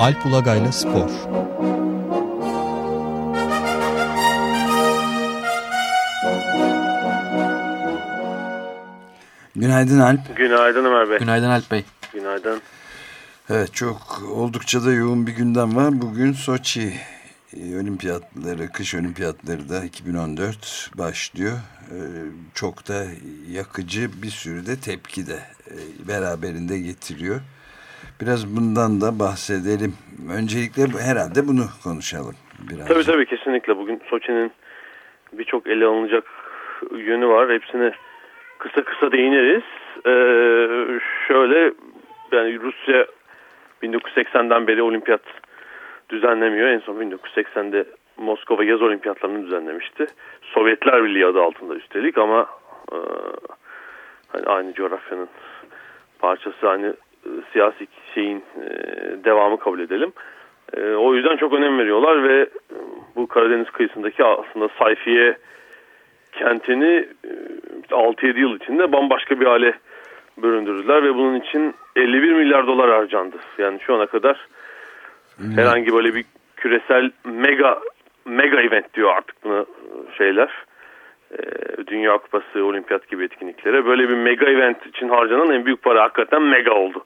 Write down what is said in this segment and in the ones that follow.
Alp Ulagay'la Spor Günaydın Alp. Günaydın Ömer Bey. Günaydın Alp Bey. Günaydın. Evet çok oldukça da yoğun bir gündem var. Bugün Soçi e, olimpiyatları, kış olimpiyatları da 2014 başlıyor. E, çok da yakıcı bir sürü de tepki de e, beraberinde getiriyor. Biraz bundan da bahsedelim. Öncelikle herhalde bunu konuşalım. Biraz. Tabii tabii kesinlikle. Bugün Soçi'nin birçok ele alınacak yönü var. Hepsine kısa kısa değiniriz. Ee, şöyle yani Rusya 1980'den beri olimpiyat düzenlemiyor. En son 1980'de Moskova yaz olimpiyatlarını düzenlemişti. Sovyetler Birliği adı altında üstelik ama e, hani aynı coğrafyanın parçası e, siyasi şeyin e, devamı kabul edelim. E, o yüzden çok önem veriyorlar ve bu Karadeniz kıyısındaki aslında sayfiye kentini 6-7 yıl içinde bambaşka bir hale büründürdüler ve bunun için 51 milyar dolar harcandı. Yani şu ana kadar hmm. herhangi böyle bir küresel mega mega event diyor artık buna şeyler. Dünya Kupası, Olimpiyat gibi etkinliklere böyle bir mega event için harcanan en büyük para hakikaten mega oldu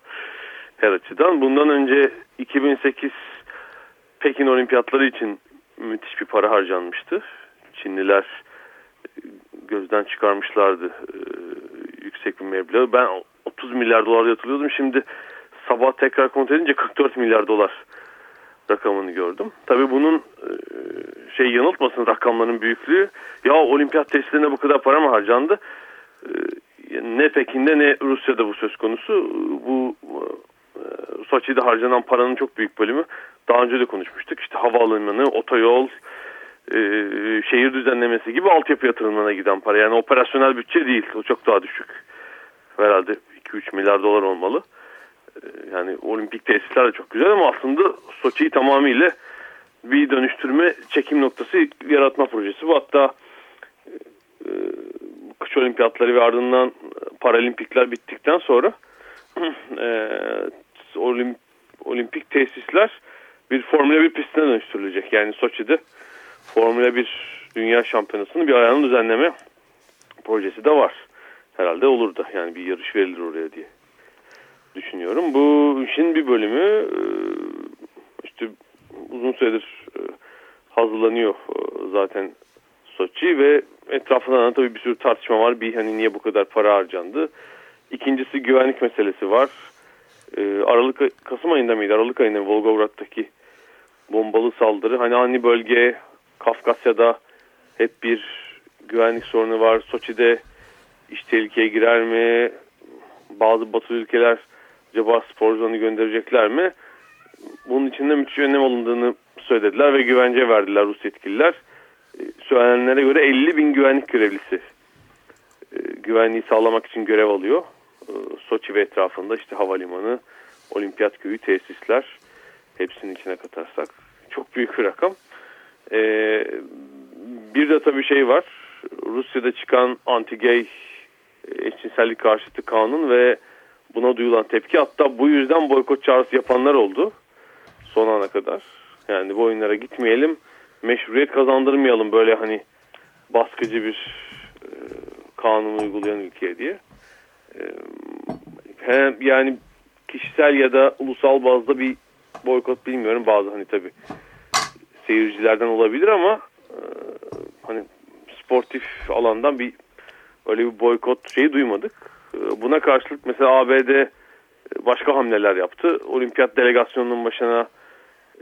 her açıdan. Bundan önce 2008 Pekin Olimpiyatları için müthiş bir para harcanmıştı. Çinliler gözden çıkarmışlardı e, yüksek bir meblağ. Ben 30 milyar dolar yatırıyordum. Şimdi sabah tekrar kontrol edince 44 milyar dolar rakamını gördüm. Tabii bunun e, şey yanıltmasın rakamların büyüklüğü. Ya olimpiyat testlerine bu kadar para mı harcandı? E, ne Pekin'de ne Rusya'da bu söz konusu. Bu e, Soçi'de harcanan paranın çok büyük bölümü daha önce de konuşmuştuk. İşte havaalanı, otoyol, şehir düzenlemesi gibi altyapı yatırımlarına giden para. Yani operasyonel bütçe değil. O çok daha düşük. Herhalde 2-3 milyar dolar olmalı. Yani olimpik tesisler de çok güzel ama aslında Soçi'yi tamamıyla bir dönüştürme çekim noktası yaratma projesi bu. Hatta e, kış olimpiyatları ve ardından paralimpikler bittikten sonra e, olimp, olimpik tesisler bir Formula 1 pistine dönüştürülecek. Yani Soçi'de Formula 1 Dünya Şampiyonası'nın bir ayağını düzenleme projesi de var. Herhalde olur da yani bir yarış verilir oraya diye düşünüyorum. Bu işin bir bölümü e, işte uzun süredir e, hazırlanıyor e, zaten Soçi ve etrafında tabii bir sürü tartışma var. Bir hani niye bu kadar para harcandı. İkincisi güvenlik meselesi var. Aralık Kasım ayında mıydı? Aralık ayında Volgograd'daki bombalı saldırı. Hani ani bölge Kafkasya'da hep bir güvenlik sorunu var. Soçi'de iş tehlikeye girer mi? Bazı batı ülkeler acaba sporcularını gönderecekler mi? Bunun için de müthiş önlem alındığını söylediler ve güvence verdiler Rus yetkililer. E, söylenenlere göre 50 bin güvenlik görevlisi e, güvenliği sağlamak için görev alıyor. E, Soçi ve etrafında işte havalimanı, olimpiyat köyü, tesisler hepsinin içine katarsak çok büyük bir rakam. Ee, bir de tabii şey var. Rusya'da çıkan anti-gay e, eşcinsellik karşıtı kanun ve buna duyulan tepki hatta bu yüzden boykot çağrısı yapanlar oldu son ana kadar. Yani bu oyunlara gitmeyelim, meşruiyet kazandırmayalım böyle hani baskıcı bir e, kanunu uygulayan ülkeye diye. E, hem yani kişisel ya da ulusal bazda bir boykot bilmiyorum bazı hani tabii seyircilerden olabilir ama e, hani sportif alandan bir öyle bir boykot şeyi duymadık. E, buna karşılık mesela ABD başka hamleler yaptı. Olimpiyat delegasyonunun başına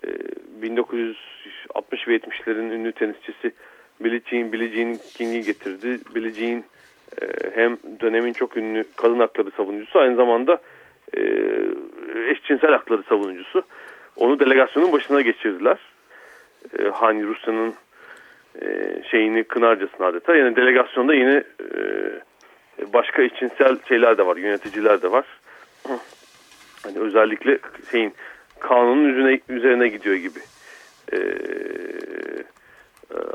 e, 1960 ve 70'lerin ünlü tenisçisi Billie Jean, Billie Jean King'i getirdi. Billie Jean e, hem dönemin çok ünlü kadın hakları savunucusu aynı zamanda e, eşcinsel hakları savunucusu. Onu delegasyonun başına geçirdiler e, hani Rusya'nın e, şeyini kınarcasına adeta. Yani delegasyonda yine e, başka içinsel şeyler de var, yöneticiler de var. Hani özellikle şeyin kanunun üzerine, üzerine gidiyor gibi e, e,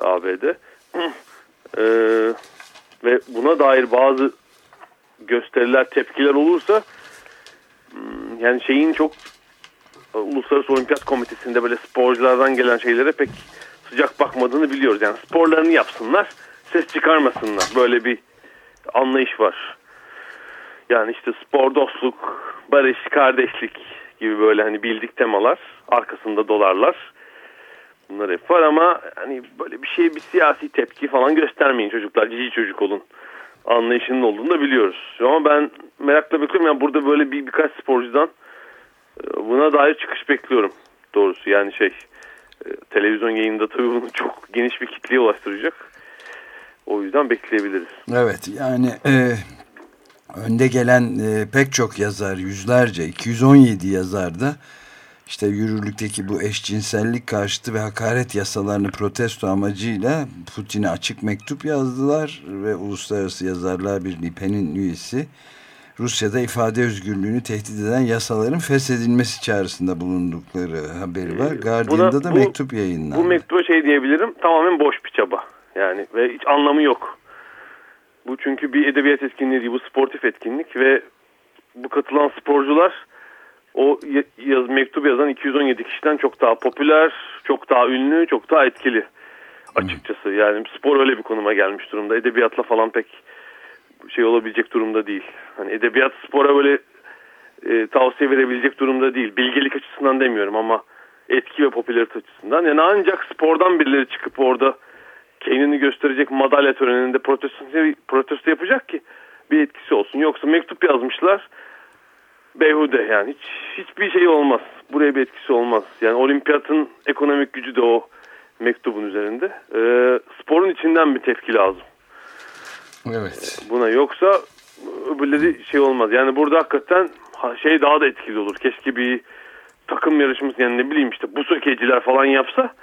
ABD. E, ve buna dair bazı gösteriler, tepkiler olursa hmm, yani şeyin çok Uluslararası Olimpiyat Komitesi'nde böyle sporculardan gelen şeylere pek sıcak bakmadığını biliyoruz. Yani sporlarını yapsınlar, ses çıkarmasınlar. Böyle bir anlayış var. Yani işte spor, dostluk, barış, kardeşlik gibi böyle hani bildik temalar. Arkasında dolarlar. Bunlar hep var ama hani böyle bir şey bir siyasi tepki falan göstermeyin çocuklar. Cici çocuk olun. Anlayışının olduğunu da biliyoruz. Ama ben merakla bekliyorum. Yani burada böyle bir birkaç sporcudan e, buna dair çıkış bekliyorum doğrusu. Yani şey e, televizyon yayında tabii bunu çok geniş bir kitleye ulaştıracak. O yüzden bekleyebiliriz. Evet yani e, önde gelen e, pek çok yazar yüzlerce 217 yazar da işte yürürlükteki bu eşcinsellik karşıtı ve hakaret yasalarını protesto amacıyla Putin'e açık mektup yazdılar ve Uluslararası Yazarlar Birliği PEN'in üyesi Rusya'da ifade özgürlüğünü tehdit eden yasaların feshedilmesi çağrısında bulundukları haberi var. Ee, Guardian'da da bu, mektup yayınlandı. Bu mektuba şey diyebilirim tamamen boş bir çaba. Yani ve hiç anlamı yok. Bu çünkü bir edebiyat etkinliği değil bu sportif etkinlik ve bu katılan sporcular o yaz, mektup yazan 217 kişiden çok daha popüler, çok daha ünlü, çok daha etkili açıkçası. Yani spor öyle bir konuma gelmiş durumda. Edebiyatla falan pek şey olabilecek durumda değil. Hani edebiyat spora böyle e, tavsiye verebilecek durumda değil. Bilgelik açısından demiyorum ama etki ve popülarite açısından. Yani ancak spordan birileri çıkıp orada kendini gösterecek madalya töreninde protesto, protesto yapacak ki bir etkisi olsun. Yoksa mektup yazmışlar beyhude yani hiç hiçbir şey olmaz. Buraya bir etkisi olmaz. Yani olimpiyatın ekonomik gücü de o mektubun üzerinde. E, sporun içinden bir tepki lazım. Evet. Buna yoksa öbürleri şey olmaz. Yani burada hakikaten şey daha da etkili olur. Keşke bir takım yarışması yani ne bileyim işte bu sökeciler falan yapsa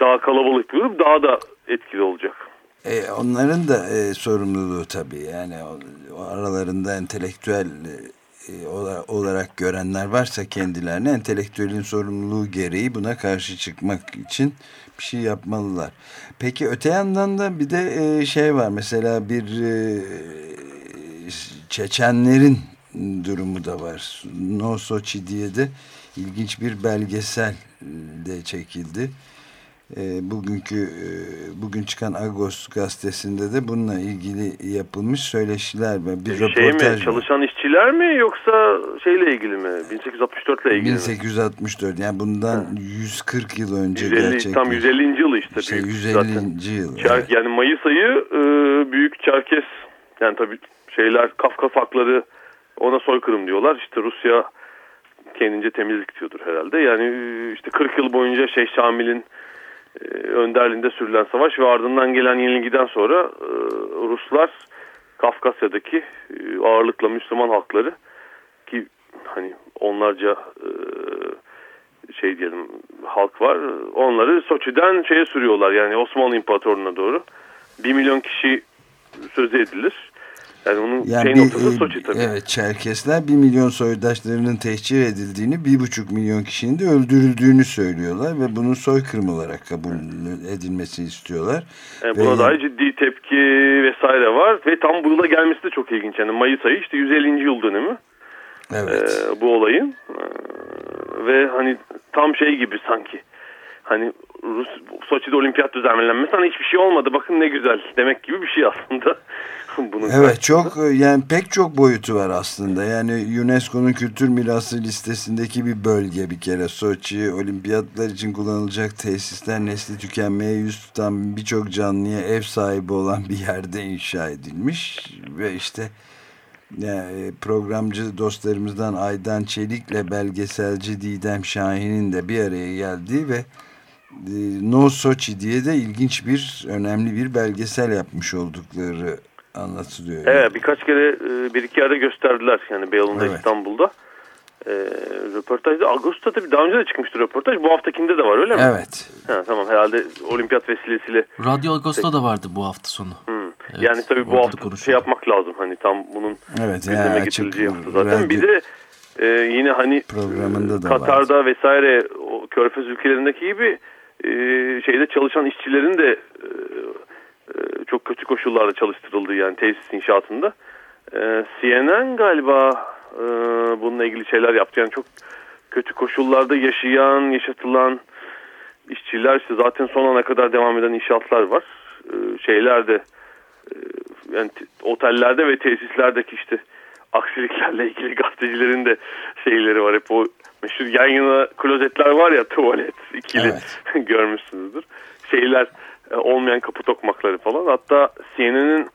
daha kalabalık bir grup daha da etkili olacak. E, onların da e, sorumluluğu tabii yani o, aralarında entelektüel e, olarak görenler varsa kendilerine entelektüelin sorumluluğu gereği buna karşı çıkmak için bir şey yapmalılar. Peki öte yandan da bir de e, şey var mesela bir e, Çeçenlerin durumu da var. No Sochi diye de ilginç bir belgesel de çekildi. E, bugünkü e, bugün çıkan Agos gazetesinde de bununla ilgili yapılmış söyleşiler ve bir şey röportaj. Mi, çalışan işçiler mi yoksa şeyle ilgili mi? 1864 ile ilgili 1864 mi? yani bundan ha. 140 yıl önce 150, gerçekten. Tam 150. yıl işte. Şey, 150. Zaten. yıl. Çer, evet. Yani Mayıs ayı e, Büyük Çerkes yani tabii şeyler Kafkas hakları ona soykırım diyorlar. İşte Rusya kendince temizlik diyordur herhalde. Yani e, işte 40 yıl boyunca şey Şamil'in önderliğinde sürülen savaş ve ardından gelen yenilgiden sonra e, Ruslar Kafkasya'daki e, ağırlıkla Müslüman halkları ki hani onlarca şey diyelim halk var onları Soçi'den şeye sürüyorlar yani Osmanlı İmparatorluğu'na doğru. Bir milyon kişi sözü edilir. Yani onun yani şey bir, noktası e, Soçi tabii. Evet Çerkesler bir milyon soydaşlarının tehcir edildiğini bir buçuk milyon kişinin de öldürüldüğünü söylüyorlar ve bunun soykırım olarak kabul edilmesini istiyorlar. Yani buna ve, dair ciddi tepki vesaire var ve tam bu yıla gelmesi de çok ilginç. Yani Mayıs ayı işte 150. yıl dönümü. Evet. Ee, bu olayın ee, ve hani tam şey gibi sanki hani Rus Soçi'de olimpiyat düzenlenmesi hani hiçbir şey olmadı bakın ne güzel demek gibi bir şey aslında. Bunun evet çok yani pek çok boyutu var aslında. Yani UNESCO'nun kültür mirası listesindeki bir bölge bir kere Soçi olimpiyatlar için kullanılacak tesisler nesli tükenmeye yüz tutan birçok canlıya ev sahibi olan bir yerde inşa edilmiş ve işte yani programcı dostlarımızdan Aydan Çelik'le belgeselci Didem Şahin'in de bir araya geldiği ve e, No Sochi diye de ilginç bir, önemli bir belgesel yapmış oldukları anlatılıyor. Evet yani. birkaç kere e, bir iki yerde gösterdiler yani Beyoğlu'nda evet. İstanbul'da. E, röportajda Ağustos'ta tabii daha önce de çıkmıştı röportaj. Bu haftakinde de var öyle mi? Evet. Ha, tamam herhalde olimpiyat vesilesiyle. Radyo Ağustos'ta da vardı bu hafta sonu. Hmm. Evet, yani tabii bu hafta konuşalım. şey yapmak lazım. Hani tam bunun evet, gündeme getirileceği hafta zaten. Radyo... Bir de e, yine hani programında da Katar'da vardı. vesaire o Körfez ülkelerindeki gibi e, şeyde çalışan işçilerin de e, e, çok kötü koşullarda çalıştırıldığı yani tesis inşaatında. E, CNN galiba e, bununla ilgili şeyler yaptı. Yani çok kötü koşullarda yaşayan, yaşatılan işçiler işte zaten son ana kadar devam eden inşaatlar var. Ee, şeylerde e, yani otellerde ve tesislerdeki işte aksiliklerle ilgili gazetecilerin de şeyleri var. Hep o meşhur yan yana klozetler var ya tuvalet ikili evet. görmüşsünüzdür. Şeyler e, olmayan kapı tokmakları falan. Hatta CNN'in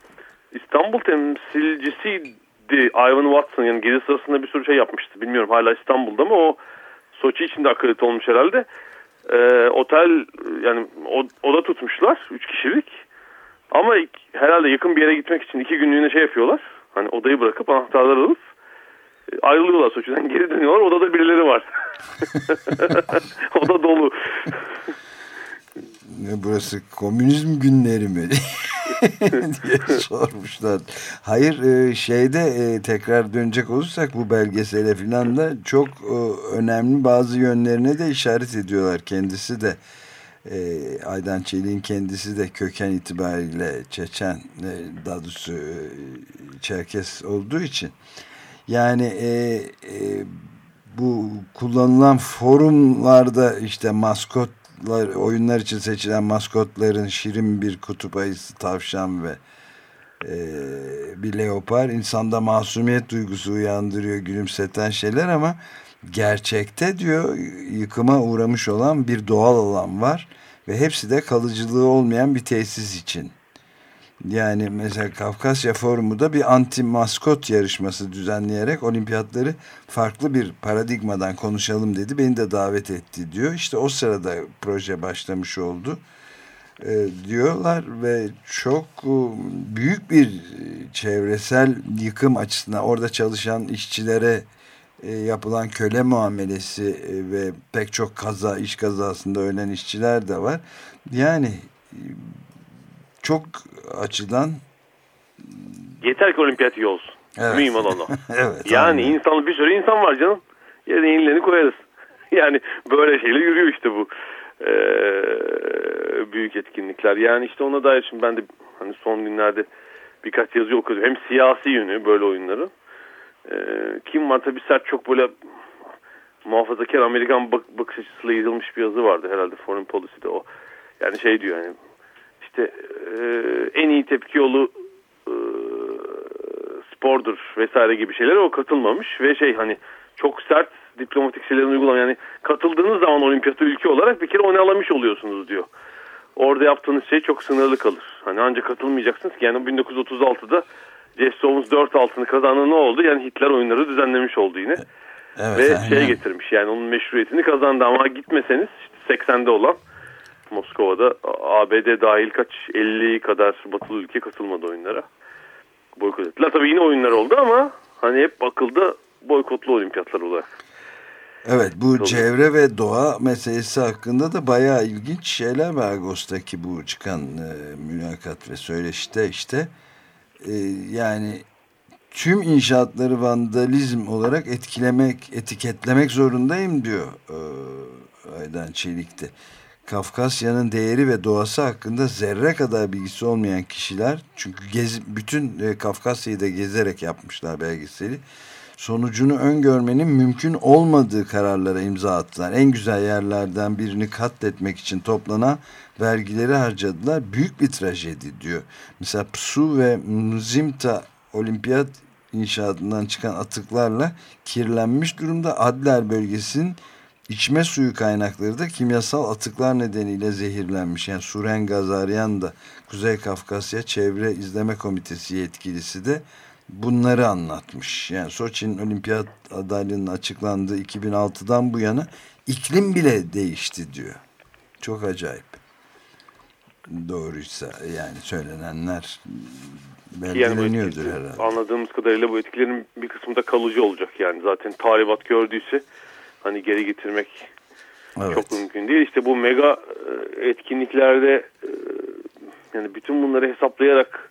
İstanbul temsilcisiydi Ivan Watson yani gezi sırasında bir sürü şey yapmıştı. Bilmiyorum hala İstanbul'da mı o Soçi içinde akredite olmuş herhalde. Ee, otel yani oda tutmuşlar. Üç kişilik. Ama herhalde yakın bir yere gitmek için iki günlüğüne şey yapıyorlar. Hani odayı bırakıp anahtarları alıp e, ayrılıyorlar Soçi'den geri dönüyorlar. Odada birileri var. Oda dolu. Burası komünizm günleri mi? diye sormuşlar. Hayır e, şeyde e, tekrar dönecek olursak bu belgesele filan da çok önemli bazı yönlerine de işaret ediyorlar. Kendisi de Aydan Çelik'in kendisi de köken itibariyle Çeçen daha doğrusu Çerkes olduğu için. Yani bu kullanılan forumlarda işte maskot oyunlar için seçilen maskotların şirin bir kutup ayısı, tavşan ve e, bir leopar insanda masumiyet duygusu uyandırıyor, gülümseten şeyler ama gerçekte diyor yıkıma uğramış olan bir doğal alan var ve hepsi de kalıcılığı olmayan bir tesis için yani mesela Kafkasya Forumu da bir anti maskot yarışması düzenleyerek olimpiyatları farklı bir paradigmadan konuşalım dedi. Beni de davet etti diyor. İşte o sırada proje başlamış oldu e, diyorlar ve çok e, büyük bir çevresel yıkım açısından orada çalışan işçilere e, yapılan köle muamelesi e, ve pek çok kaza iş kazasında ölen işçiler de var. Yani çok açıdan yeter ki olimpiyat iyi olsun. Evet. Mühim olan o. evet, yani aynen. insan bir sürü insan var canım. Yerine yenilerini koyarız. yani böyle şeyle yürüyor işte bu ee, büyük etkinlikler. Yani işte ona dair şimdi ben de hani son günlerde birkaç yazı okudum. Hem siyasi yönü böyle oyunların. Ee, kim var tabii sert çok böyle muhafazakar Amerikan bak bakış açısıyla yazılmış bir yazı vardı herhalde Foreign Policy'de o. Yani şey diyor yani işte e, en iyi tepki yolu e, spordur vesaire gibi şeylere o katılmamış ve şey hani çok sert diplomatik şeylerin uygulama yani katıldığınız zaman olimpiyata ülke olarak bir kere onaylamış oluyorsunuz diyor. Orada yaptığınız şey çok sınırlı kalır. Hani ancak katılmayacaksınız ki yani 1936'da Jeff Owens 4 altını kazandı ne oldu? Yani Hitler oyunları düzenlemiş oldu yine. Evet, Ve aynen. şey getirmiş yani onun meşruiyetini kazandı ama gitmeseniz işte 80'de olan Moskova'da ABD dahil kaç 50 kadar batılı ülke katılmadı oyunlara. Boykot ettiler. Tabii yine oyunlar oldu ama hani hep akılda boykotlu olimpiyatlar olarak. Evet bu Tabii. çevre ve doğa meselesi hakkında da bayağı ilginç şeyler var Ağustos'taki bu çıkan e, mülakat ve söyleşte işte e, yani tüm inşaatları vandalizm olarak etkilemek, etiketlemek zorundayım diyor e, Aydan Çelik'te. Kafkasya'nın değeri ve doğası hakkında zerre kadar bilgisi olmayan kişiler çünkü gez, bütün e, Kafkasya'yı da gezerek yapmışlar belgeseli sonucunu öngörmenin mümkün olmadığı kararlara imza attılar. En güzel yerlerden birini katletmek için toplanan vergileri harcadılar. Büyük bir trajedi diyor. Mesela Psu ve Mzimta olimpiyat inşaatından çıkan atıklarla kirlenmiş durumda Adler bölgesinin İçme suyu kaynakları da kimyasal atıklar nedeniyle zehirlenmiş. Yani Suren Gazaryan da Kuzey Kafkasya Çevre İzleme Komitesi yetkilisi de bunları anlatmış. Yani Soçi'nin olimpiyat adaylığının açıklandığı 2006'dan bu yana iklim bile değişti diyor. Çok acayip. Doğruysa yani söylenenler belgeleniyordur yani herhalde. Anladığımız kadarıyla bu etkilerin bir kısmı da kalıcı olacak. Yani zaten tahribat gördüyse hani geri getirmek evet. çok mümkün değil. İşte bu mega e, etkinliklerde e, yani bütün bunları hesaplayarak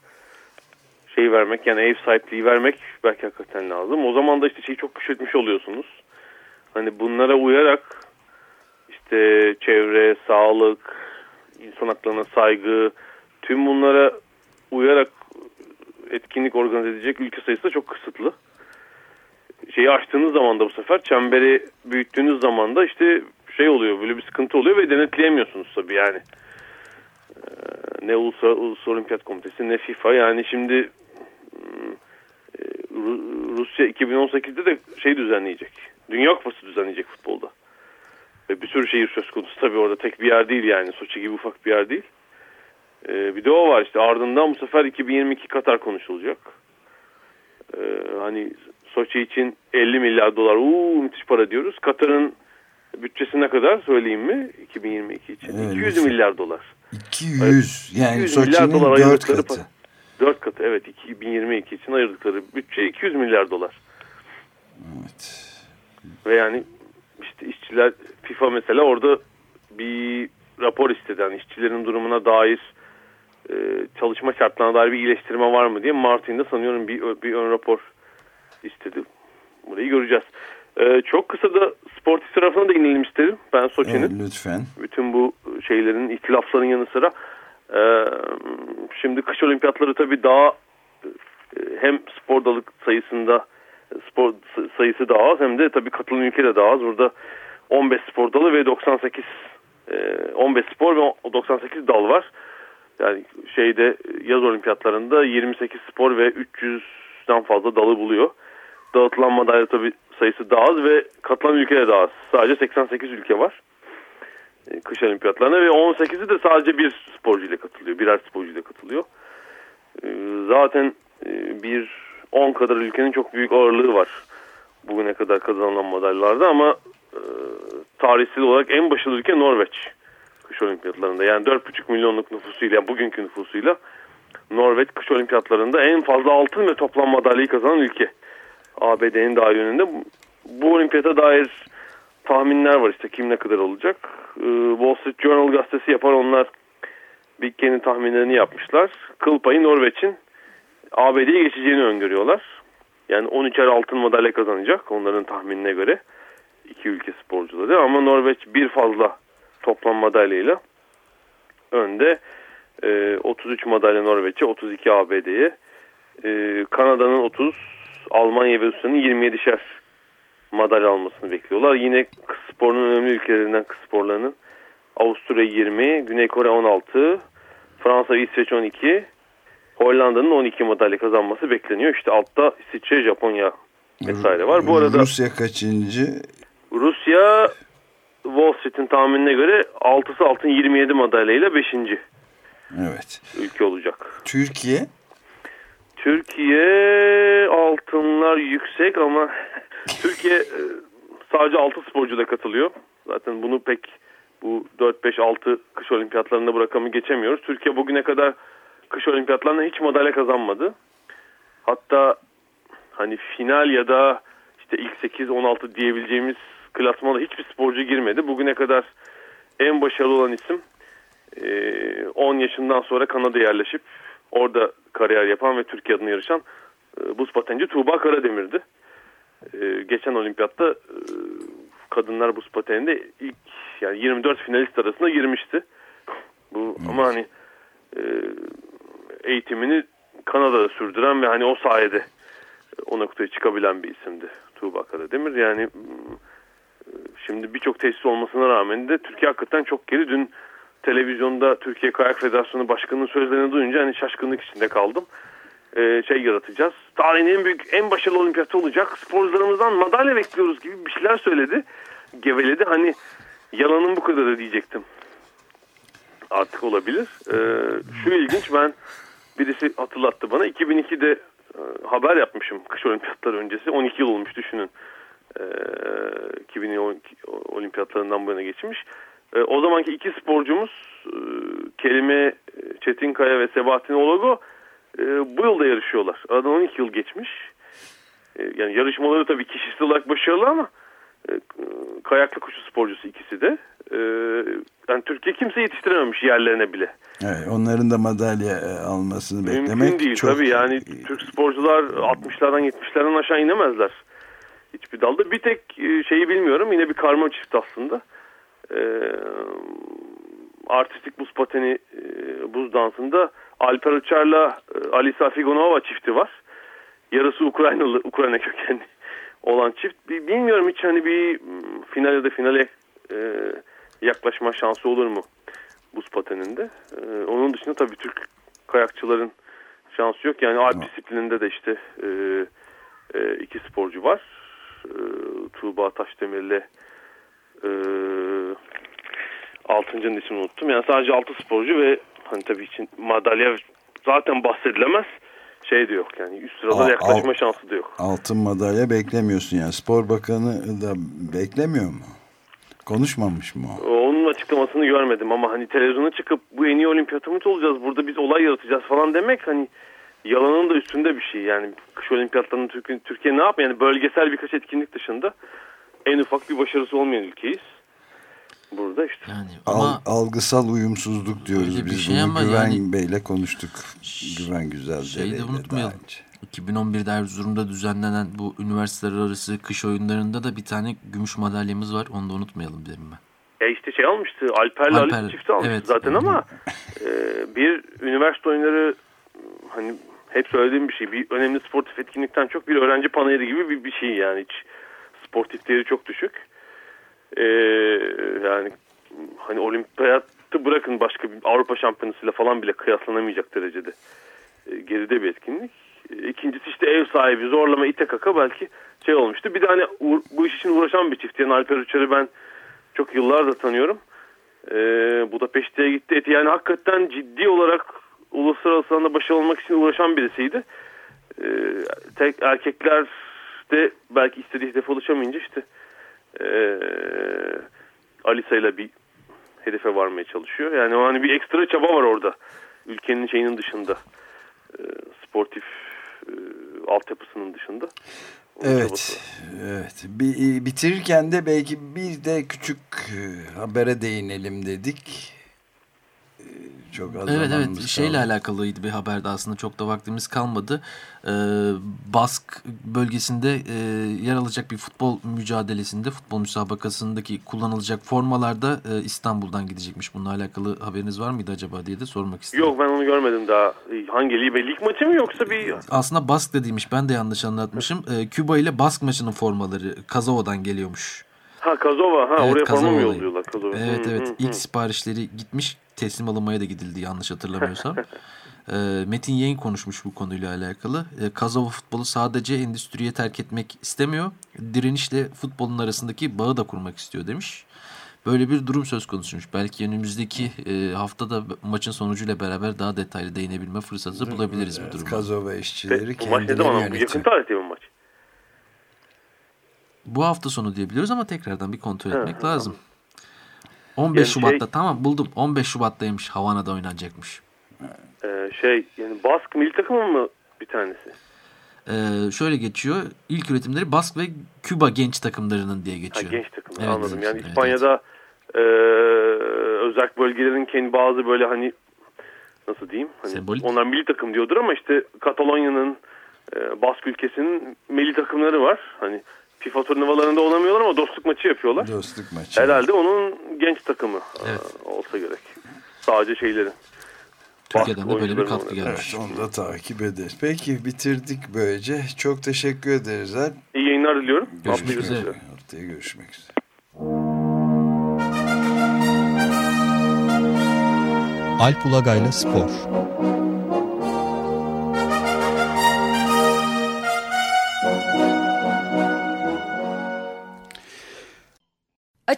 şey vermek yani ev sahipliği vermek belki hakikaten lazım. O zaman da işte şeyi çok küçültmüş oluyorsunuz. Hani bunlara uyarak işte çevre, sağlık, insan haklarına saygı tüm bunlara uyarak etkinlik organize edecek ülke sayısı da çok kısıtlı şeyi açtığınız zaman da bu sefer çemberi büyüttüğünüz zaman da işte şey oluyor böyle bir sıkıntı oluyor ve denetleyemiyorsunuz tabii yani. Ne Ulusal, Ulusal Olimpiyat Komitesi ne FIFA yani şimdi Rusya 2018'de de şey düzenleyecek. Dünya Kupası düzenleyecek futbolda. Ve bir sürü şehir söz konusu tabii orada tek bir yer değil yani. Soçi gibi ufak bir yer değil. Ee, bir de o var işte ardından bu sefer 2022 Katar konuşulacak. Ee, hani Soçi için 50 milyar dolar uuu müthiş para diyoruz. Katar'ın bütçesi ne kadar söyleyeyim mi 2022 için? Evet. 200 milyar dolar. 200 yani 200 milyar dolar 4 katı. 4 katı evet 2022 için ayırdıkları bütçe 200 milyar dolar. Evet. Ve yani işte işçiler FIFA mesela orada bir rapor istedi. Yani işçilerin durumuna dair e, çalışma şartlarına dair bir iyileştirme var mı diye Martin'de sanıyorum bir, bir ön rapor istedi. Burayı göreceğiz. E, çok kısa da sportif tarafına da inelim isterim. Ben Soçi'nin. Evet, lütfen. Bütün bu şeylerin, ihtilafların yanı sıra. E, şimdi kış olimpiyatları tabii daha e, hem spor dalı sayısında spor sayısı daha az hem de tabii katılan ülke de daha az. Burada 15 spor dalı ve 98 15 e, spor ve 98 dal var. Yani şeyde yaz olimpiyatlarında 28 spor ve 300'den fazla dalı buluyor. Dağıtılan madalya tabii sayısı daha az ve katılan ülke de daha az. Sadece 88 ülke var. E, kış olimpiyatlarına ve 18'i de sadece bir sporcu ile katılıyor. Birer sporcu ile katılıyor. E, zaten bir 10 kadar ülkenin çok büyük ağırlığı var. Bugüne kadar kazanılan madalyalarda ama tarihsel olarak en başarılı ülke Norveç kış olimpiyatlarında. Yani 4,5 milyonluk nüfusuyla bugünkü nüfusuyla Norveç kış olimpiyatlarında en fazla altın ve toplam madalyayı kazanan ülke. ABD'nin daha yönünde. Bu olimpiyata dair tahminler var işte kim ne kadar olacak. Ee, Wall Street Journal gazetesi yapar onlar Big Ken'in tahminlerini yapmışlar. Kıl payı Norveç'in ABD'ye geçeceğini öngörüyorlar. Yani 13'er altın madalya kazanacak onların tahminine göre iki ülke sporcuları ama Norveç bir fazla toplam madalyayla önde. E, 33 madalya Norveç'e, 32 ABD'ye. E, Kanada'nın 30, Almanya ve Rusya'nın 27'şer madalya almasını bekliyorlar. Yine kız sporunun önemli ülkelerinden sporlarının Avusturya 20, Güney Kore 16, Fransa ve İsveç 12, Hollanda'nın 12 madalya kazanması bekleniyor. İşte altta İsviçre, Japonya vesaire var. Bu arada Rusya kaçıncı? Rusya Wall Street'in tahminine göre 6'sı altın 27 madalyayla 5. Evet. Ülke olacak. Türkiye? Türkiye altınlar yüksek ama Türkiye e, sadece 6 sporcuyla katılıyor. Zaten bunu pek bu 4-5-6 kış olimpiyatlarında bu rakamı geçemiyoruz. Türkiye bugüne kadar kış olimpiyatlarında hiç madalya kazanmadı. Hatta hani final ya da işte ilk 8-16 diyebileceğimiz klasmana hiçbir sporcu girmedi. Bugüne kadar en başarılı olan isim 10 yaşından sonra Kanada yerleşip orada kariyer yapan ve Türkiye adına yarışan buz patenci Tuğba Karademir'di. Geçen olimpiyatta kadınlar buz pateninde ilk yani 24 finalist arasında girmişti. Bu evet. ama hani eğitimini Kanada'da sürdüren ve hani o sayede o noktaya çıkabilen bir isimdi Tuğba Karademir. Yani Şimdi birçok tesis olmasına rağmen de Türkiye hakikaten çok geri. Dün televizyonda Türkiye Kayak Federasyonu Başkanı'nın sözlerini duyunca hani şaşkınlık içinde kaldım. Ee, şey yaratacağız. Tarihin en büyük, en başarılı olimpiyatı olacak. Sporcularımızdan madalya bekliyoruz gibi bir şeyler söyledi. Geveledi. Hani yalanın bu kadarı diyecektim. Artık olabilir. Ee, şu ilginç ben birisi hatırlattı bana. 2002'de e, haber yapmışım kış olimpiyatları öncesi. 12 yıl olmuş düşünün. 2012 e, olimpiyatlarından bu yana geçmiş. E, o zamanki iki sporcumuz e, Kelime Çetinkaya ve Sebahattin Olago bu yılda yarışıyorlar. Aradan 12 yıl geçmiş. Yani yarışmaları tabii kişisel olarak başarılı ama kayaklı koşu sporcusu ikisi de. Yani Türkiye kimse yetiştirememiş yerlerine bile. Evet, onların da madalya almasını Mümkün beklemek Mümkün değil çok... tabii yani Türk sporcular 60'lardan 70'lerden aşağı inemezler hiçbir dalda. Bir tek e, şeyi bilmiyorum. Yine bir karma çift aslında. Ee, artistik buz pateni e, buz dansında Alper Uçar'la e, Alisa Figonova çifti var. Yarısı Ukraynalı, Ukrayna kökenli. olan çift. Bilmiyorum hiç hani bir final ya da finale e, yaklaşma şansı olur mu buz pateninde. E, onun dışında tabii Türk kayakçıların şansı yok. Yani alp disiplininde de işte e, e, iki sporcu var. E, Tuğba Taşdemir'le e, altıncının ismini unuttum. Yani sadece altı sporcu ve hani tabii için madalya zaten bahsedilemez şey de yok yani üst sırada yaklaşma al, şansı da yok. Altın madalya beklemiyorsun yani. Spor Bakanı da beklemiyor mu? Konuşmamış mı o? Onun açıklamasını görmedim ama hani televizyona çıkıp bu en iyi olimpiyatımız olacağız burada biz olay yaratacağız falan demek hani yalanın da üstünde bir şey. Yani kış olimpiyatlarının Türkiye, Türkiye ne yapıyor? Yani bölgesel birkaç etkinlik dışında en ufak bir başarısı olmayan ülkeyiz burada işte. Yani ama Al, algısal uyumsuzluk diyoruz biz. Şey Bunu Güven yani, Bey'le konuştuk. Güven Güzel Şeyi de unutmayalım. 2011'de Erzurum'da düzenlenen bu üniversiteler arası kış oyunlarında da bir tane gümüş madalyamız var. Onu da unutmayalım derim ben. Ya işte şey almıştı. Alper'le Alper, Ali çifti almıştı evet, zaten ama e, bir üniversite oyunları hani hep söylediğim bir şey. Bir önemli sportif etkinlikten çok bir öğrenci panayırı gibi bir, bir şey yani. Hiç sportif değeri çok düşük e, yani hani olimpiyatı bırakın başka bir Avrupa şampiyonasıyla falan bile kıyaslanamayacak derecede e, geride bir etkinlik. E, ikincisi işte ev sahibi zorlama ite kaka belki şey olmuştu. Bir de hani bu iş için uğraşan bir çift. Yani Alper Uçar'ı ben çok yıllardır tanıyorum. E, Budapeşte'ye gitti. Eti yani hakikaten ciddi olarak uluslararası alanda başarılı olmak için uğraşan birisiydi. E, tek erkekler de belki istediği hedefe ulaşamayınca işte e, Alisa ile bir hedefe varmaya çalışıyor. Yani o hani bir ekstra çaba var orada. Ülkenin şeyinin dışında. E, sportif e, altyapısının dışında. evet. Evet. Bir, bitirirken de belki bir de küçük e, habere değinelim dedik. Çok az evet evet şeyle kaldı. alakalıydı bir haberde aslında çok da vaktimiz kalmadı. Ee, Bask bölgesinde e, yer alacak bir futbol mücadelesinde futbol müsabakasındaki kullanılacak formalarda e, İstanbul'dan gidecekmiş. Bununla alakalı haberiniz var mıydı acaba diye de sormak istedim. Yok ben onu görmedim daha. Hangi lig, lig maçı mı yoksa bir... Aslında Bask dediğimmiş ben de yanlış anlatmışım. Ee, Küba ile Bask maçının formaları Kazova'dan geliyormuş. Ha Kazova ha evet, oraya forma mı yolluyorlar Kazova? Evet evet hı, ilk siparişleri gitmiş teslim alınmaya da gidildi yanlış hatırlamıyorsam. e, Metin Yayın konuşmuş bu konuyla alakalı. E, Kazova futbolu sadece endüstriye terk etmek istemiyor. Direnişle futbolun arasındaki bağı da kurmak istiyor demiş. Böyle bir durum söz konusuymuş. Belki önümüzdeki e, haftada maçın sonucuyla beraber daha detaylı değinebilme fırsatı bulabiliriz evet, bu duruma. Kazova işçileri kendileri yönetiyor. Yakın tarihte mi? Bu hafta sonu diyebiliyoruz ama tekrardan bir kontrol etmek ha, lazım. Tamam. 15 yani Şubat'ta şey, tamam buldum. 15 Şubat'taymış. Havana'da oynanacakmış. E, şey yani Bask milli takımı mı bir tanesi? Ee, şöyle geçiyor. İlk üretimleri Bask ve Küba genç takımlarının diye geçiyor. Ha, genç takım evet, anladım. Yani evet, İspanya'da evet. E, özel bölgelerin kendi bazı böyle hani nasıl diyeyim? Hani Sembolik. Onlar milli takım diyordur ama işte Katalonya'nın e, Bask ülkesinin milli takımları var. Hani FIFA turnuvalarında olamıyorlar ama dostluk maçı yapıyorlar. Dostluk maçı. Herhalde onun genç takımı evet. olsa gerek. Sadece şeylerin. Türkiye'den de böyle bir katkı gelmiş. Evet, onu da takip ederiz. Peki bitirdik böylece. Çok teşekkür ederiz. Alp. İyi yayınlar diliyorum. Görüşmek üzere. Haftaya görüşmek üzere. Alp Ulagay'la Spor